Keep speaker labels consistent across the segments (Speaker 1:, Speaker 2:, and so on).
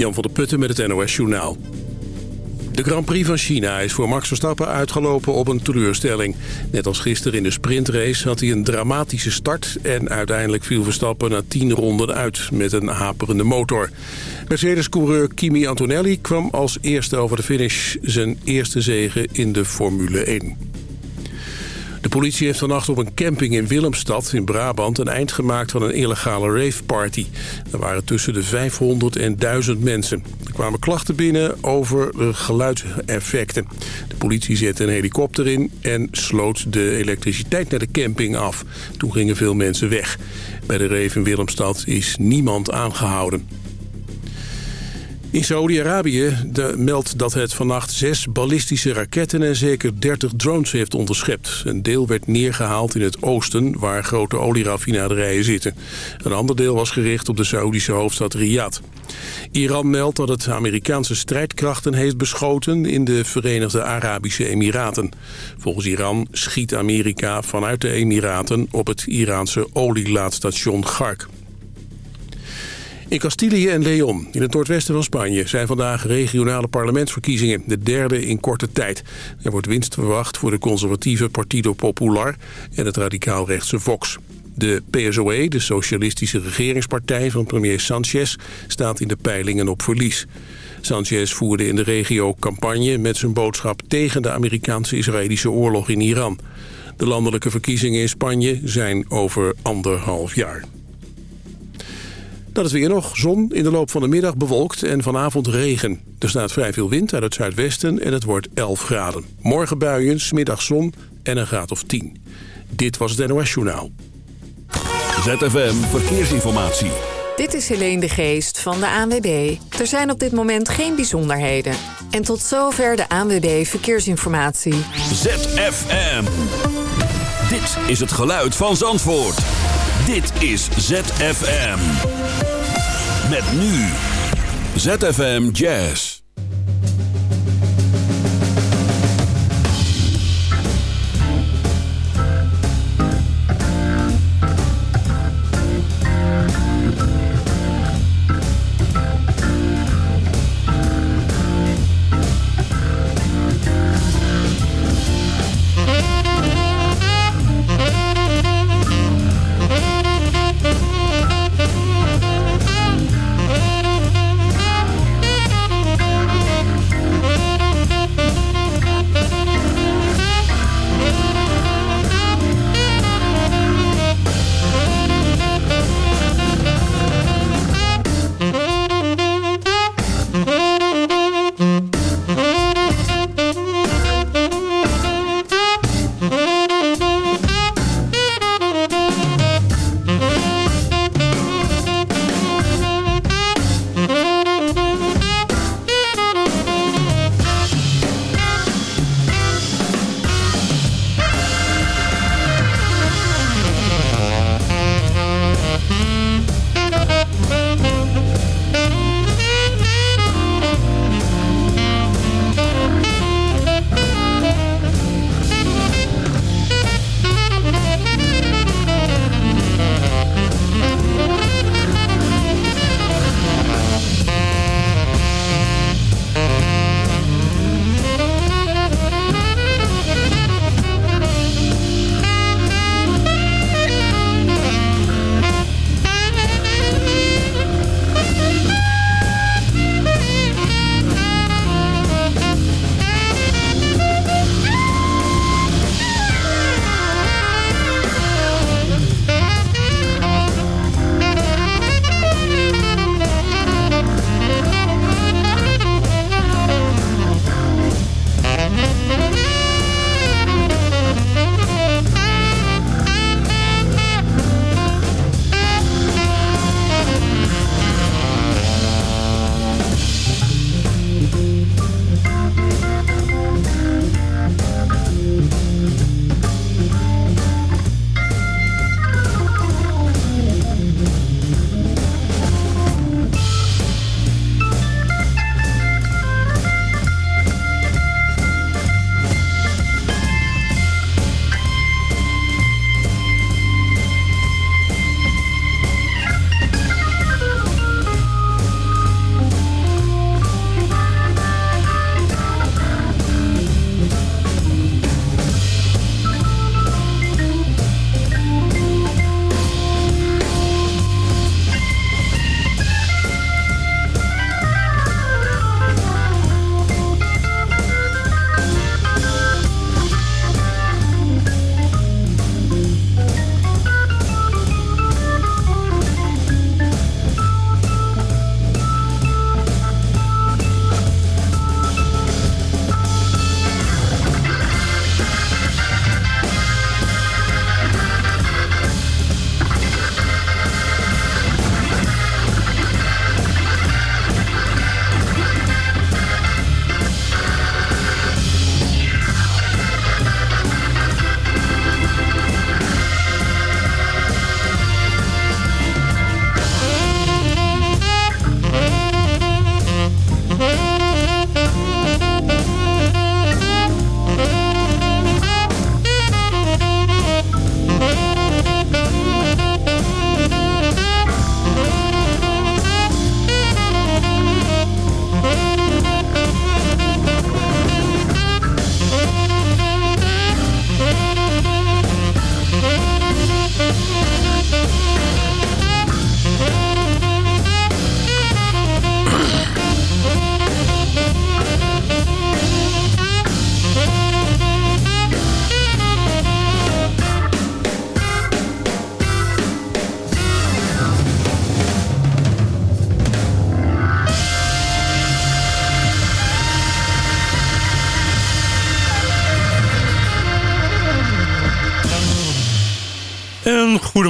Speaker 1: Jan van der Putten met het NOS Journaal. De Grand Prix van China is voor Max Verstappen uitgelopen op een teleurstelling. Net als gisteren in de sprintrace had hij een dramatische start... en uiteindelijk viel Verstappen na tien ronden uit met een haperende motor. Mercedes-coureur Kimi Antonelli kwam als eerste over de finish... zijn eerste zege in de Formule 1. De politie heeft vannacht op een camping in Willemstad in Brabant... een eind gemaakt van een illegale raveparty. Er waren tussen de 500 en 1000 mensen. Er kwamen klachten binnen over geluidseffecten. De politie zette een helikopter in en sloot de elektriciteit naar de camping af. Toen gingen veel mensen weg. Bij de rave in Willemstad is niemand aangehouden. In Saoedi-Arabië meldt dat het vannacht zes ballistische raketten en zeker 30 drones heeft onderschept. Een deel werd neergehaald in het oosten, waar grote olieraffinaderijen zitten. Een ander deel was gericht op de Saoedische hoofdstad Riyadh. Iran meldt dat het Amerikaanse strijdkrachten heeft beschoten in de Verenigde Arabische Emiraten. Volgens Iran schiet Amerika vanuit de Emiraten op het Iraanse olielaadstation Gark. In Castilië en Leon, in het noordwesten van Spanje... zijn vandaag regionale parlementsverkiezingen, de derde in korte tijd. Er wordt winst verwacht voor de conservatieve Partido Popular... en het radicaal-rechtse Vox. De PSOE, de socialistische regeringspartij van premier Sanchez... staat in de peilingen op verlies. Sanchez voerde in de regio campagne met zijn boodschap... tegen de Amerikaanse-Israëlische oorlog in Iran. De landelijke verkiezingen in Spanje zijn over anderhalf jaar. Dat is weer nog. Zon in de loop van de middag bewolkt en vanavond regen. Er staat vrij veel wind uit het zuidwesten en het wordt 11 graden. Morgen buien, smiddag zon en een graad of 10. Dit was het NOS Journaal.
Speaker 2: ZFM Verkeersinformatie.
Speaker 3: Dit is Helene de Geest van de ANWB. Er zijn op dit moment geen bijzonderheden. En tot zover de ANWB Verkeersinformatie.
Speaker 2: ZFM. Dit is het geluid van Zandvoort. Dit is ZFM. Met nu ZFM Jazz.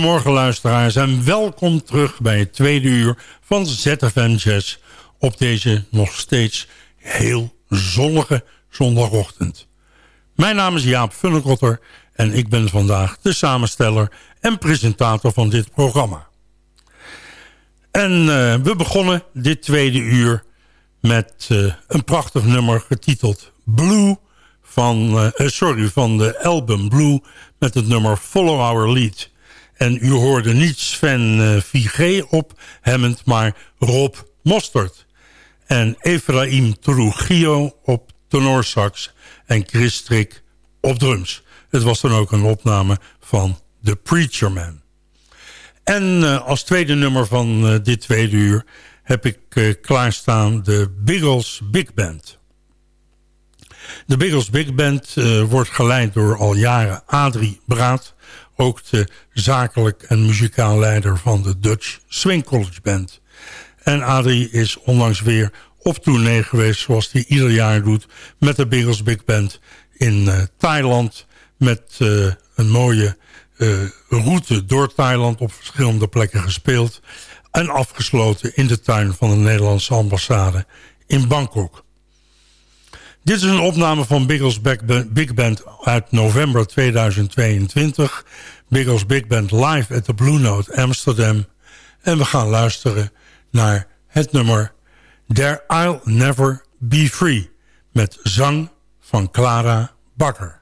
Speaker 4: Goedemorgen luisteraars en welkom terug bij het tweede uur van ZFM Jazz op deze nog steeds heel zonnige zondagochtend. Mijn naam is Jaap Funnekotter en ik ben vandaag de samensteller en presentator van dit programma. En uh, we begonnen dit tweede uur met uh, een prachtig nummer getiteld Blue van, uh, sorry, van de album Blue met het nummer Follow Our Lead. En u hoorde niet Sven uh, Vigé op Hammond, maar Rob Mostert. En Efraim Trujillo op tenorsax en Chris Strik op drums. Het was dan ook een opname van The Preacher Man. En uh, als tweede nummer van uh, dit tweede uur heb ik klaarstaan de Biggles Big Band. De Biggles Big Band wordt geleid door al jaren Adrie Braat... ook de zakelijk en muzikaal leider van de Dutch Swing College Band. En Adrie is onlangs weer op tournee geweest... zoals hij ieder jaar doet met de Biggles Big Band in Thailand... met een mooie uh, route door Thailand op verschillende plekken gespeeld... en afgesloten in de tuin van de Nederlandse ambassade in Bangkok. Dit is een opname van Biggles Big Band uit november 2022. Biggles Big Band live at the Blue Note Amsterdam. En we gaan luisteren naar het nummer There I'll Never Be Free... met zang van Clara Bakker.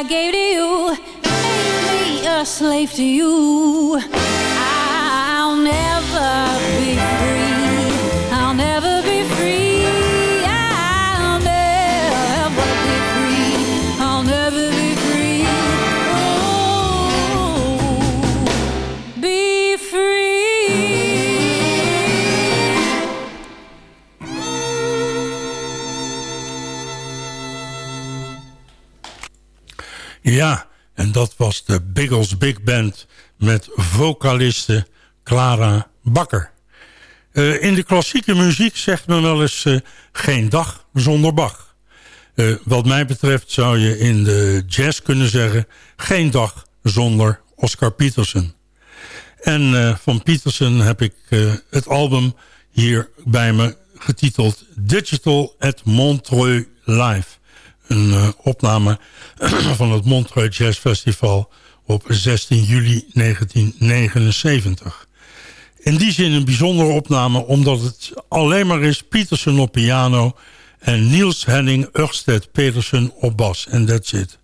Speaker 5: I gave to you made me a slave to you. I'll never be free.
Speaker 4: En dat was de Biggles Big Band met vocaliste Clara Bakker. Eh, in de klassieke muziek zegt men wel eens eh, geen dag zonder Bach. Eh, wat mij betreft zou je in de jazz kunnen zeggen... geen dag zonder Oscar Peterson. En van Peterson heb ik het album hier bij me getiteld Digital at Montreux Live. Een uh, opname van het Montreux Jazz Festival op 16 juli 1979. In die zin een bijzondere opname omdat het alleen maar is Peterson op piano... en Niels Henning Ørsted Petersen op bas. En that's it.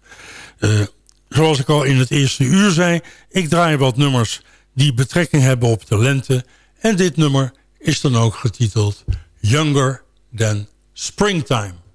Speaker 4: Uh, zoals ik al in het eerste uur zei... ik draai wat nummers die betrekking hebben op de lente... en dit nummer is dan ook getiteld Younger Than Springtime.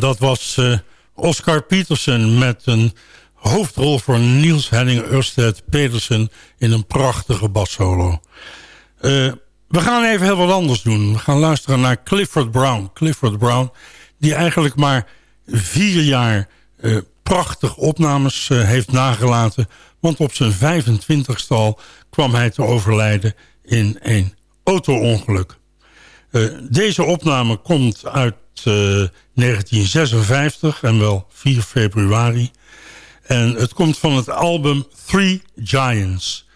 Speaker 4: Dat was uh, Oscar Peterson met een hoofdrol voor Niels Henning Ørsted Petersen in een prachtige bassolo. Uh, we gaan even heel wat anders doen. We gaan luisteren naar Clifford Brown. Clifford Brown, die eigenlijk maar vier jaar uh, prachtig opnames heeft nagelaten. Want op zijn 25ste al kwam hij te overlijden in een auto-ongeluk. deze opname komt uit 1956 en wel 4 februari. En het komt van het album Three Giants.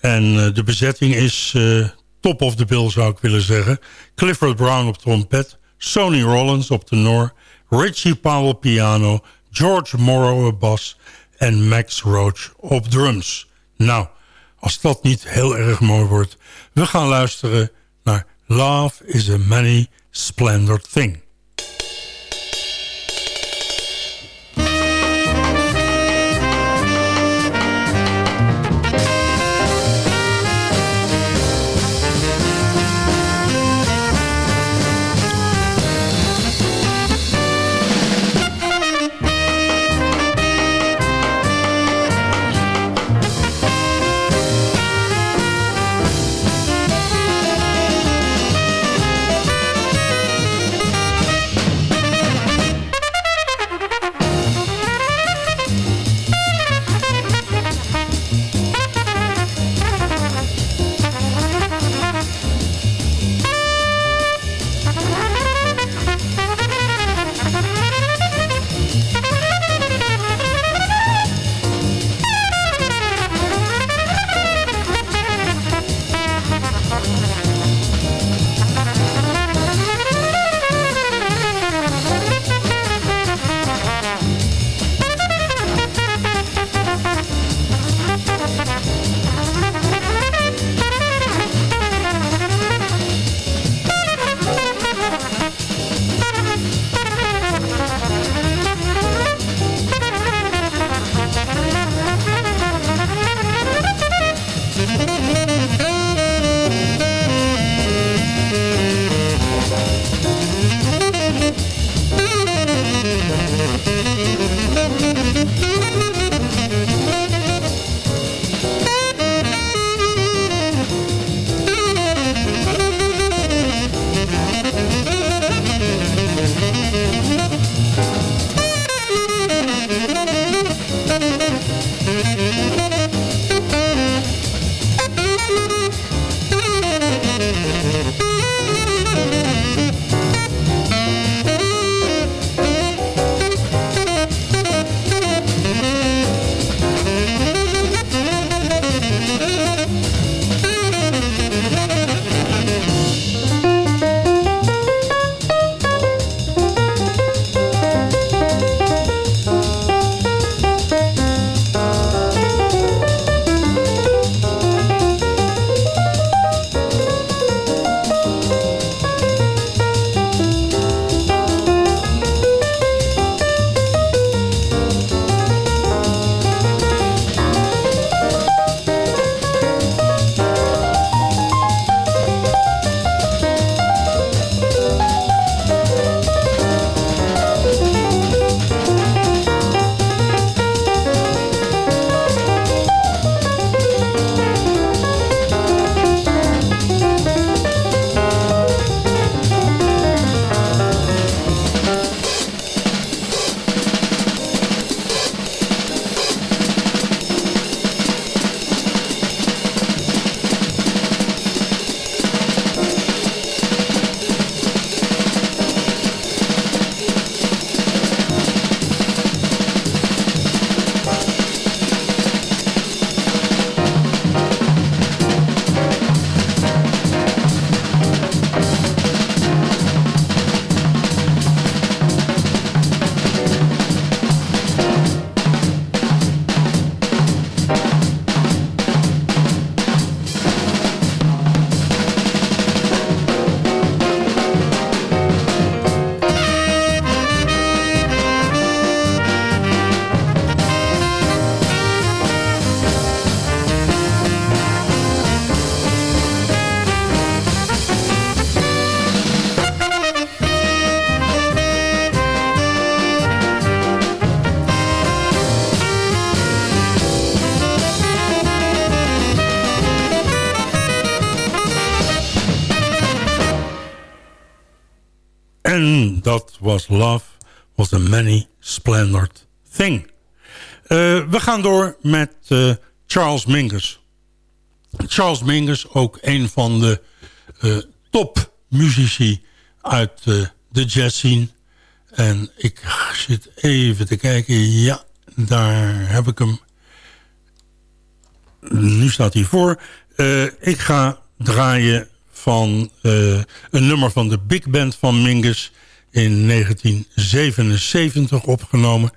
Speaker 4: En uh, de bezetting is uh, top of the bill zou ik willen zeggen. Clifford Brown op trompet, Sonny Rollins op tenor... Richie Powell piano, George Morrow op bas... en Max Roach op drums. Nou, als dat niet heel erg mooi wordt... we gaan luisteren naar Love is a Many Splendid Thing. Was a Many Splendored Thing. Uh, we gaan door met uh, Charles Mingus. Charles Mingus, ook een van de uh, topmuzici uit de jazz scene. En ik zit even te kijken. Ja, daar heb ik hem. Nu staat hij voor. ik ga draaien van een nummer van de big band van Mingus in 1977 opgenomen.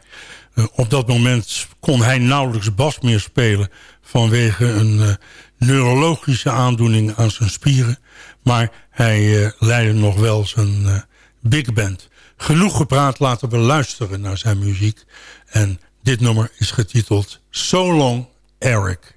Speaker 4: Uh, op dat moment kon hij nauwelijks bas meer spelen... vanwege een uh, neurologische aandoening aan zijn spieren. Maar hij uh, leidde nog wel zijn big band. Genoeg gepraat, laten we luisteren naar zijn muziek. En dit nummer is getiteld So Long Eric.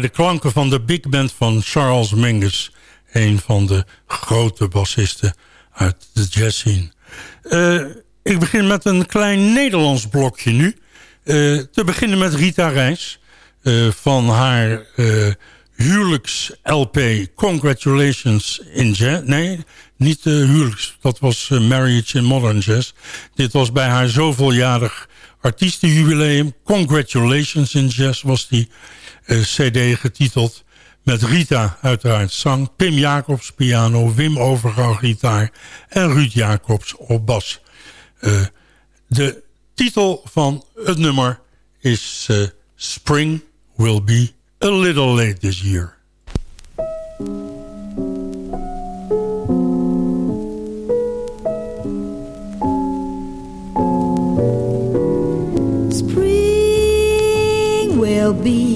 Speaker 4: De klanken van de big band van Charles Mingus. Een van de grote bassisten uit de jazz scene. Uh, ik begin met een klein Nederlands blokje nu. Uh, te beginnen met Rita Reis. van haar huwelijks-LP Congratulations in Jazz. Nee, niet de huwelijks. Dat was Marriage in Modern Jazz. Dit was bij haar zoveeljarig artiestenjubileum. Congratulations in Jazz was die cd getiteld. Met Rita uiteraard zang, Pim Jacobs piano, Wim Overgouw gitaar en Ruud Jacobs op bas. Uh, de titel van het nummer is uh, Spring Will Be A Little Late This Year.
Speaker 6: will be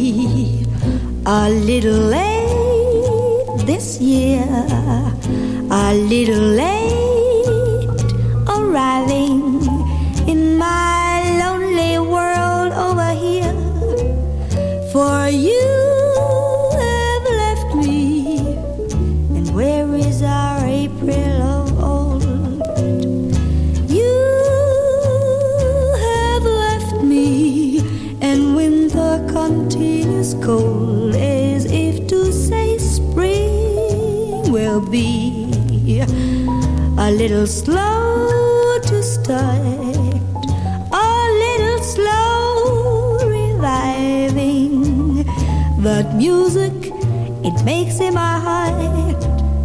Speaker 6: a little late this year, a little late little slow to start, a little slow reviving. But music, it makes in my heart.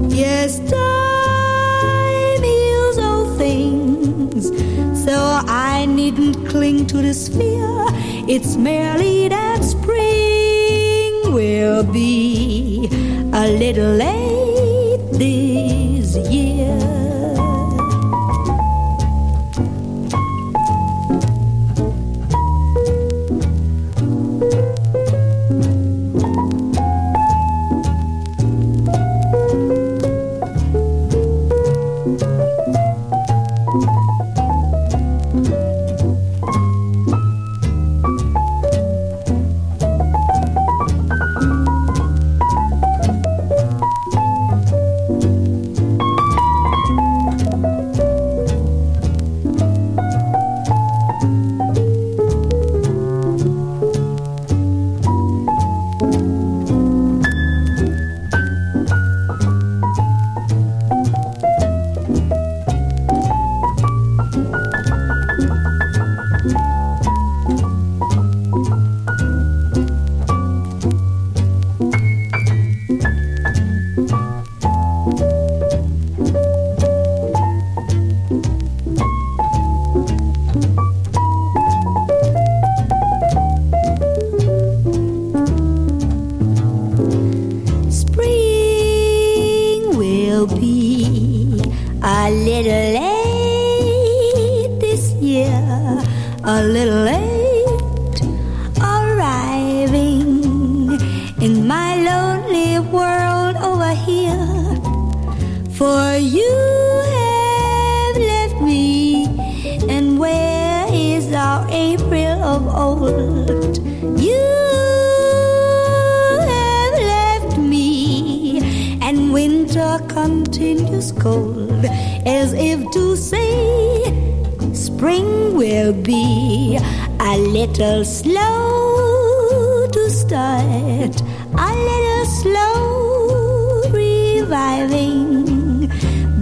Speaker 6: Yes, time heals all things. So I needn't cling to this fear. It's merely that spring will be a little late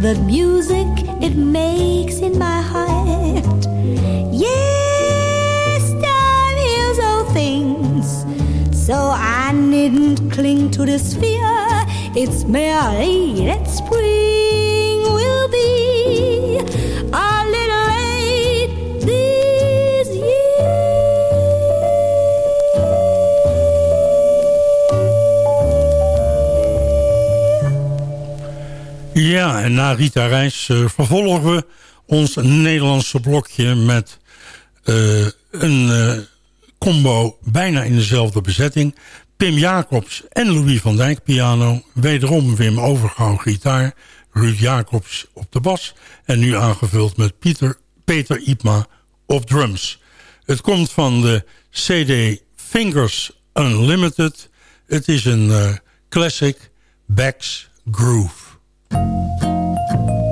Speaker 6: the music it makes in my heart. Yes, time heals all things, so I needn't cling to this fear. It's merely that
Speaker 4: Ja, en na Rita Reis uh, vervolgen we ons Nederlandse blokje met uh, een uh, combo bijna in dezelfde bezetting. Pim Jacobs en Louis van Dijk piano. Wederom Wim Overgouw gitaar. Ruud Jacobs op de bas. En nu aangevuld met Pieter, Peter Ipma op drums. Het komt van de CD Fingers Unlimited. Het is een classic Back's Groove. ピッ!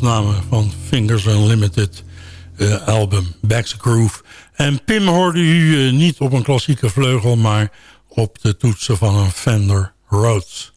Speaker 4: Opname van Fingers Unlimited uh, album Back's Groove. En Pim hoorde u uh, niet op een klassieke vleugel, maar op de toetsen van een Fender Rhodes.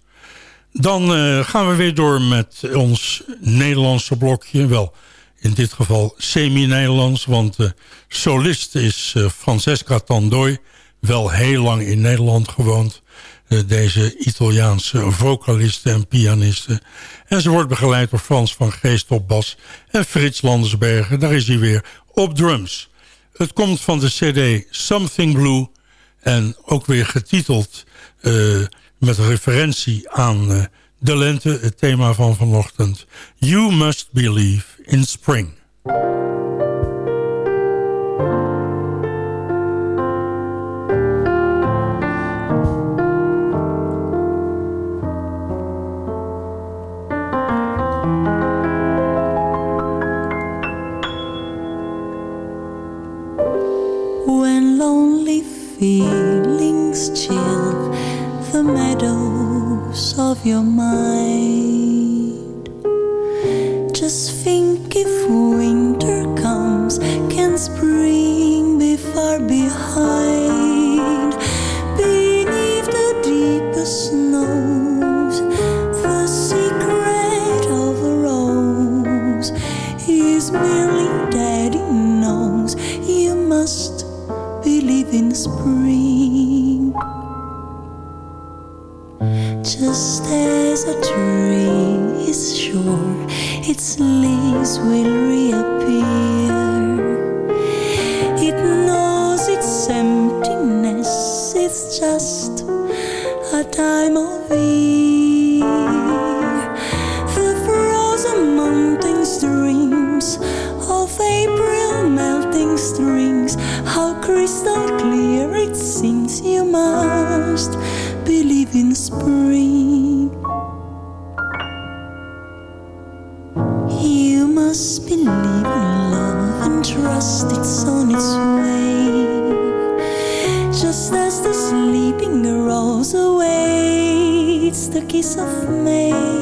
Speaker 4: Dan uh, gaan we weer door met ons Nederlandse blokje. Wel, in dit geval semi-Nederlands, want de solist is Francesca Tandoi. Wel heel lang in Nederland gewoond. Deze Italiaanse vocaliste en pianiste. En ze wordt begeleid door Frans van Geest op bas en Frits Landersbergen. Daar is hij weer op drums. Het komt van de cd Something Blue en ook weer getiteld uh, met referentie aan uh, de lente, het thema van vanochtend. You Must Believe in Spring.
Speaker 7: Feelings chill the meadows of your mind. Just think if winter comes, can spring be far behind? In spring. Just as a tree is sure its leaves will reappear, it knows its emptiness is just a time of year. Must believe in spring. You must believe in love and trust it's on its way. Just as the sleeping rose awaits the kiss of May.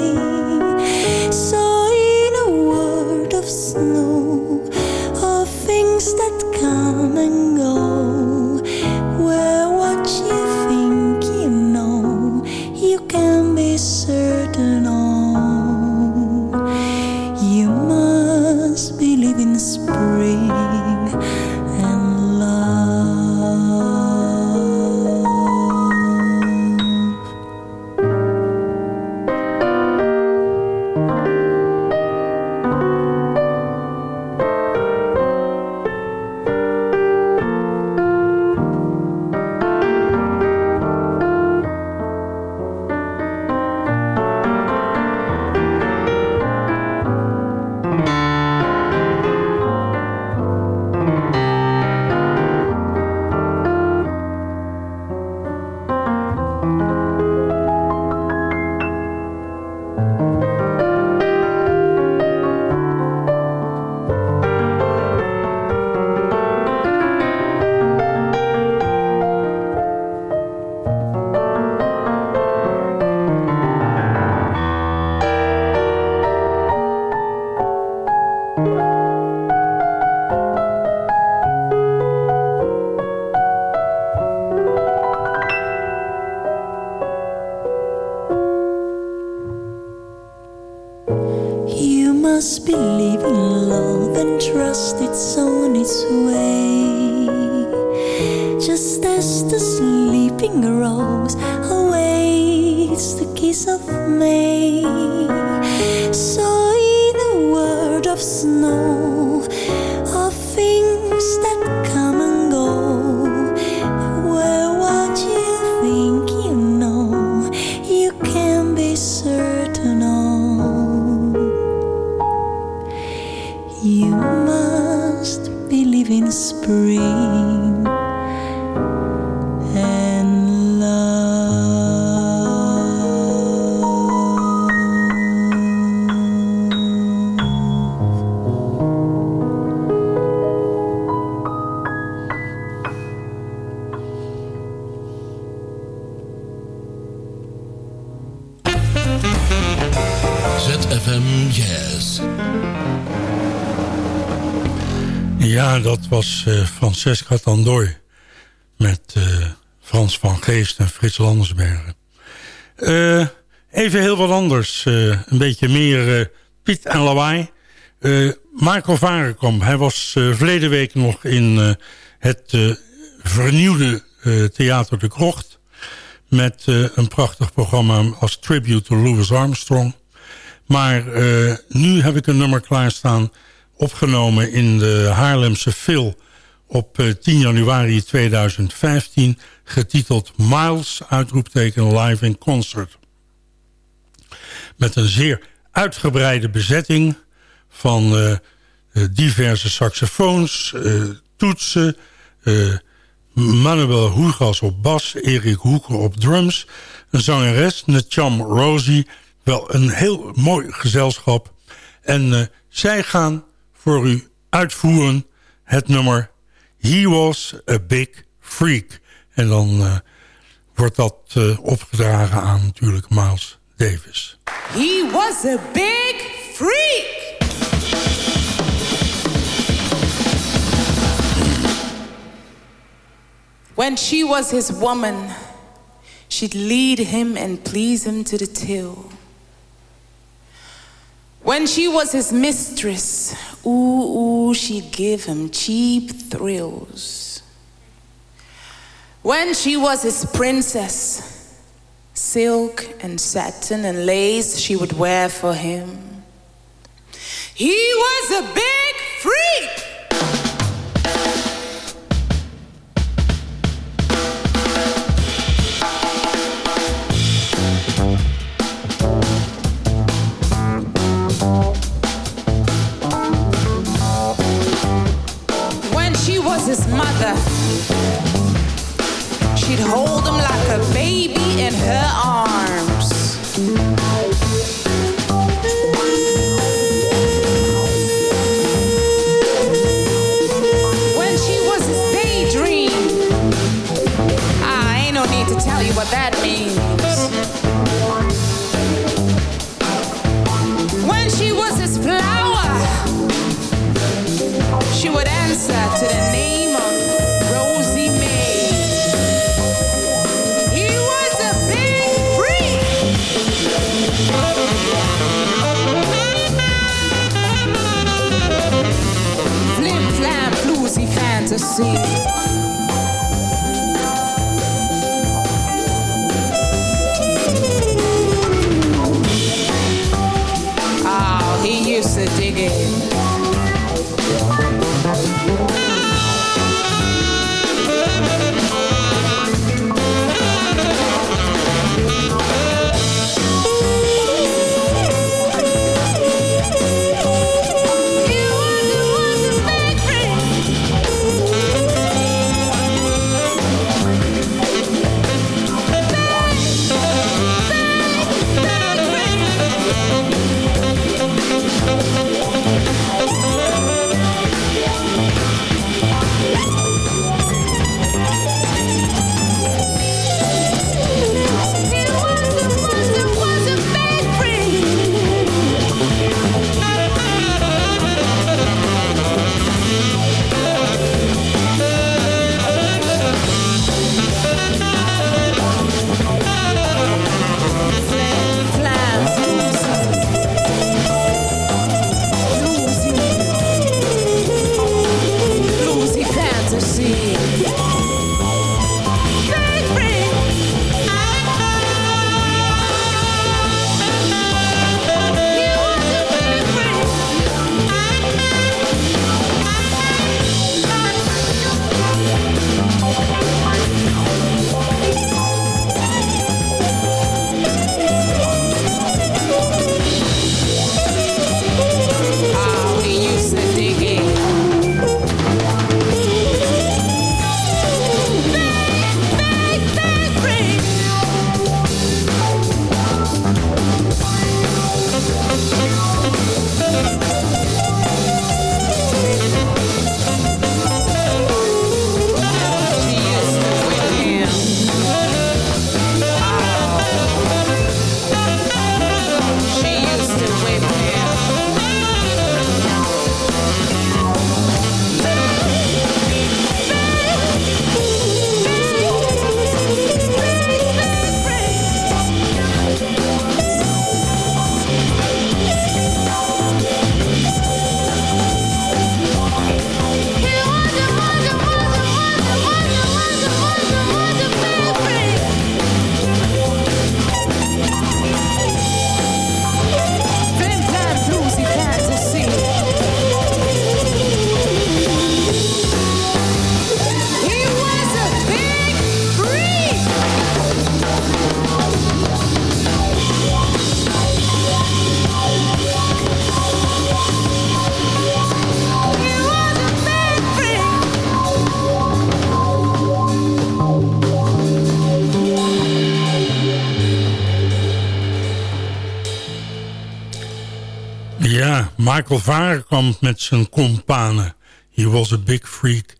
Speaker 7: The sleeping rose awaits the kiss of May. So, in a world of snow, of things that
Speaker 4: Francesca Tandooi met uh, Frans van Geest en Frits Landersbergen. Uh, even heel wat anders, een beetje meer Piet en lawaai. Marco Varenkamp, hij was verleden week nog in het vernieuwde Theater de Krocht... met een prachtig programma als tribute to Louis Armstrong... Maar nu heb ik een nummer klaarstaan opgenomen in de Haarlemse Phil op eh, 10 januari 2015... getiteld Miles, uitroepteken live in concert. Met een zeer uitgebreide bezetting van eh, eh, diverse saxofoons, eh, toetsen... eh, Manuel Hoegas op bas, Erik Hoeker op drums... een zangeres, Netjam Rosie. Wel een heel mooi gezelschap. En eh, zij gaan voor u uitvoeren het nummer He Was a Big Freak. En dan eh, wordt dat eh, opgedragen aan natuurlijk Miles Davis.
Speaker 5: He was a big freak. When she was his woman, she'd lead him and please him to the till. When she was his mistress, ooh, ooh, she'd give him cheap thrills. When she was his princess, silk and satin and lace she would wear for him. He was a big freak. His mother, she'd hold him like a baby in her arms. see.
Speaker 4: Michael Varenkamp met zijn companen. He was a big freak.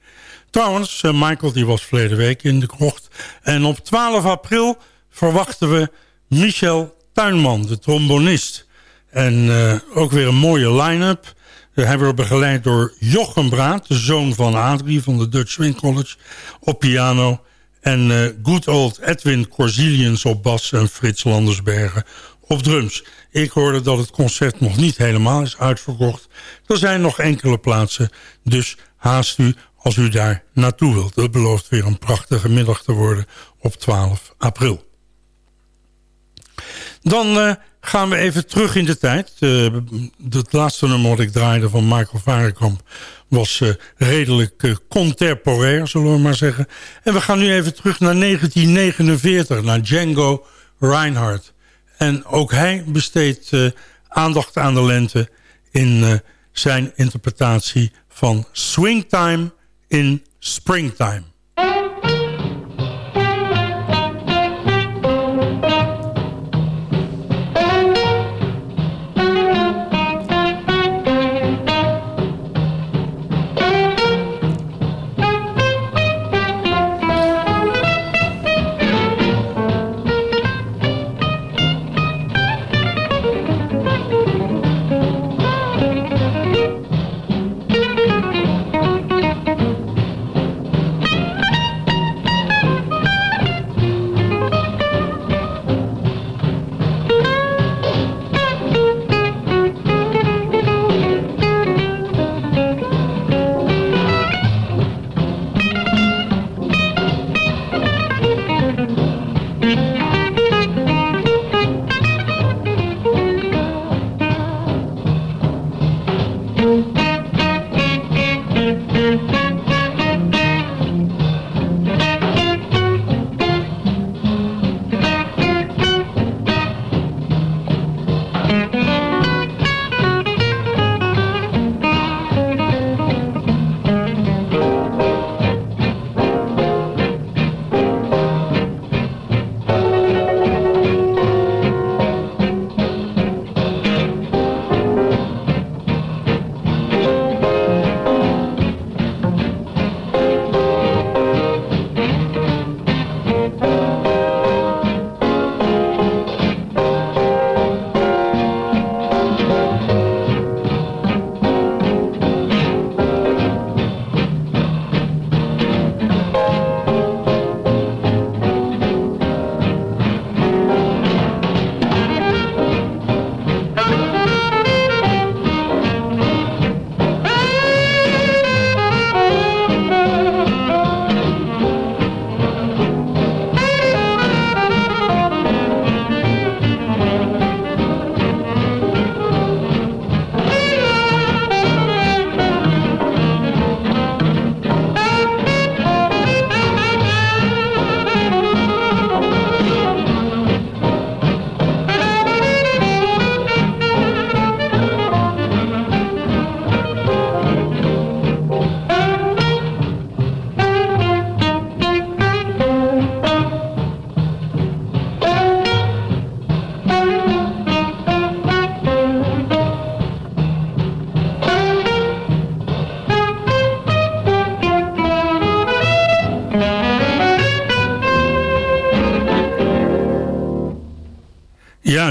Speaker 4: Trouwens, eh, Michael die was verleden week in de krocht. En op 12 april verwachten we Michel Tuinman, de trombonist. En eh, ook weer een mooie line-up. Hij wordt begeleid door Jochem Braat, de zoon van Adrie van de Dutch Swing College, op piano. En eh, good old Edwin Corzilians op bas en Frits Landersbergen op drums. Ik hoorde dat het concert nog niet helemaal is uitverkocht. Er zijn nog enkele plaatsen, dus haast u als u daar naartoe wilt. Dat belooft weer een prachtige middag te worden op 12 april. Dan uh, gaan we even terug in de tijd. Uh, het laatste nummer wat ik draaide van Michael Varenkamp was uh, redelijk contemporair, zullen we maar zeggen. En we gaan nu even terug naar 1949, naar Django Reinhardt. En ook hij besteedt aandacht aan de lente in zijn interpretatie van Swingtime in Springtime.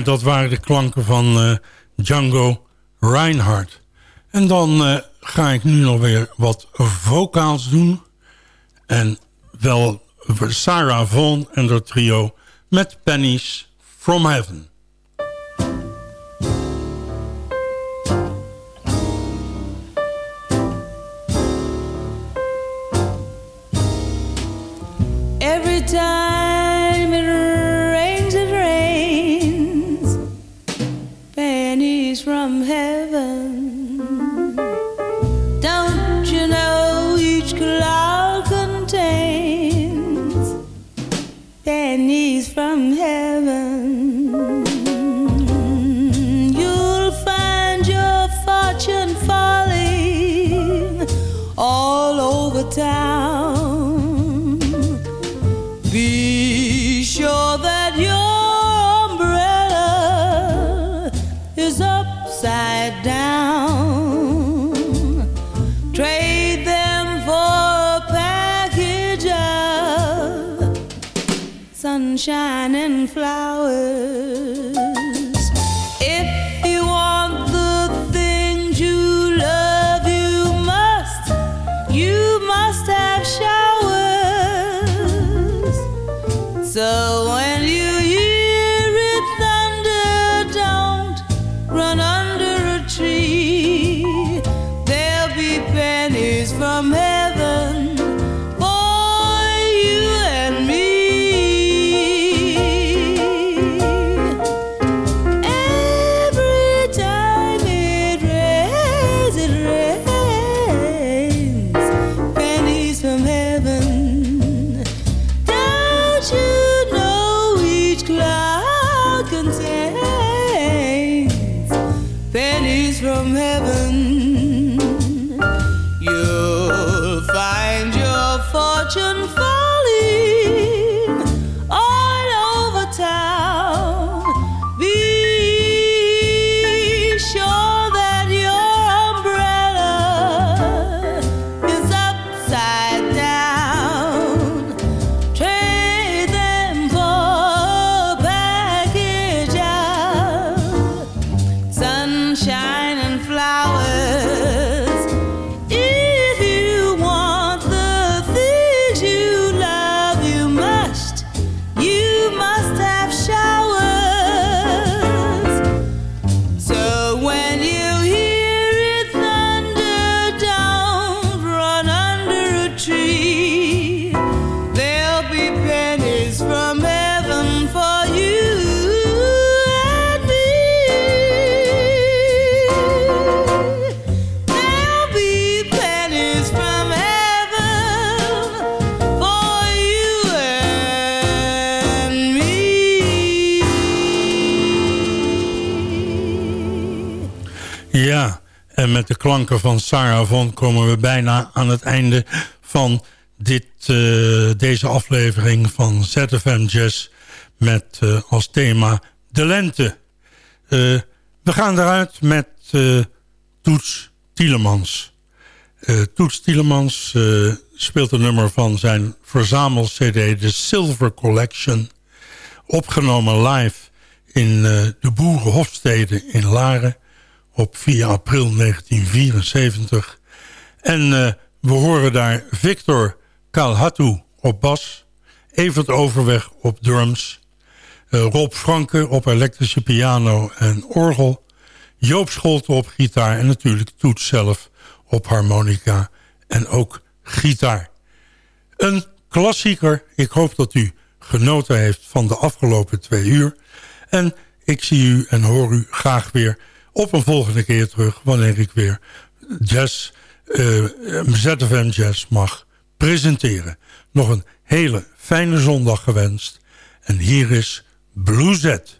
Speaker 4: Dat waren de klanken van uh, Django Reinhardt. En dan uh, ga ik nu nog weer wat vocaals doen. En wel Sarah Vaughan en haar trio met Pennies from Heaven.
Speaker 6: Every time
Speaker 4: klanken van Sarah Von komen we bijna aan het einde van dit, eh, deze aflevering van ZFM Jazz met eh, als thema de lente. Eh, we gaan eruit met Toets Tielemans. Toets Tielemans speelt een nummer van zijn verzamel-cd, de Silver Collection. Opgenomen live in de Boerenhofstede in Laren op 4 april 1974. En eh, we horen daar Victor Kalhatu op bas, Evert Overweg op drums, eh, Rob Franke op elektrische piano en orgel, Joop Scholten op gitaar en natuurlijk Toets zelf op harmonica en ook gitaar. Een klassieker. Ik hoop dat u genoten heeft van de afgelopen twee uur. En ik zie u en hoor u graag weer op een volgende keer terug... wanneer ik weer jazz, eh, ZFM Jazz mag presenteren. Nog een hele fijne zondag gewenst. En hier is Blue Z.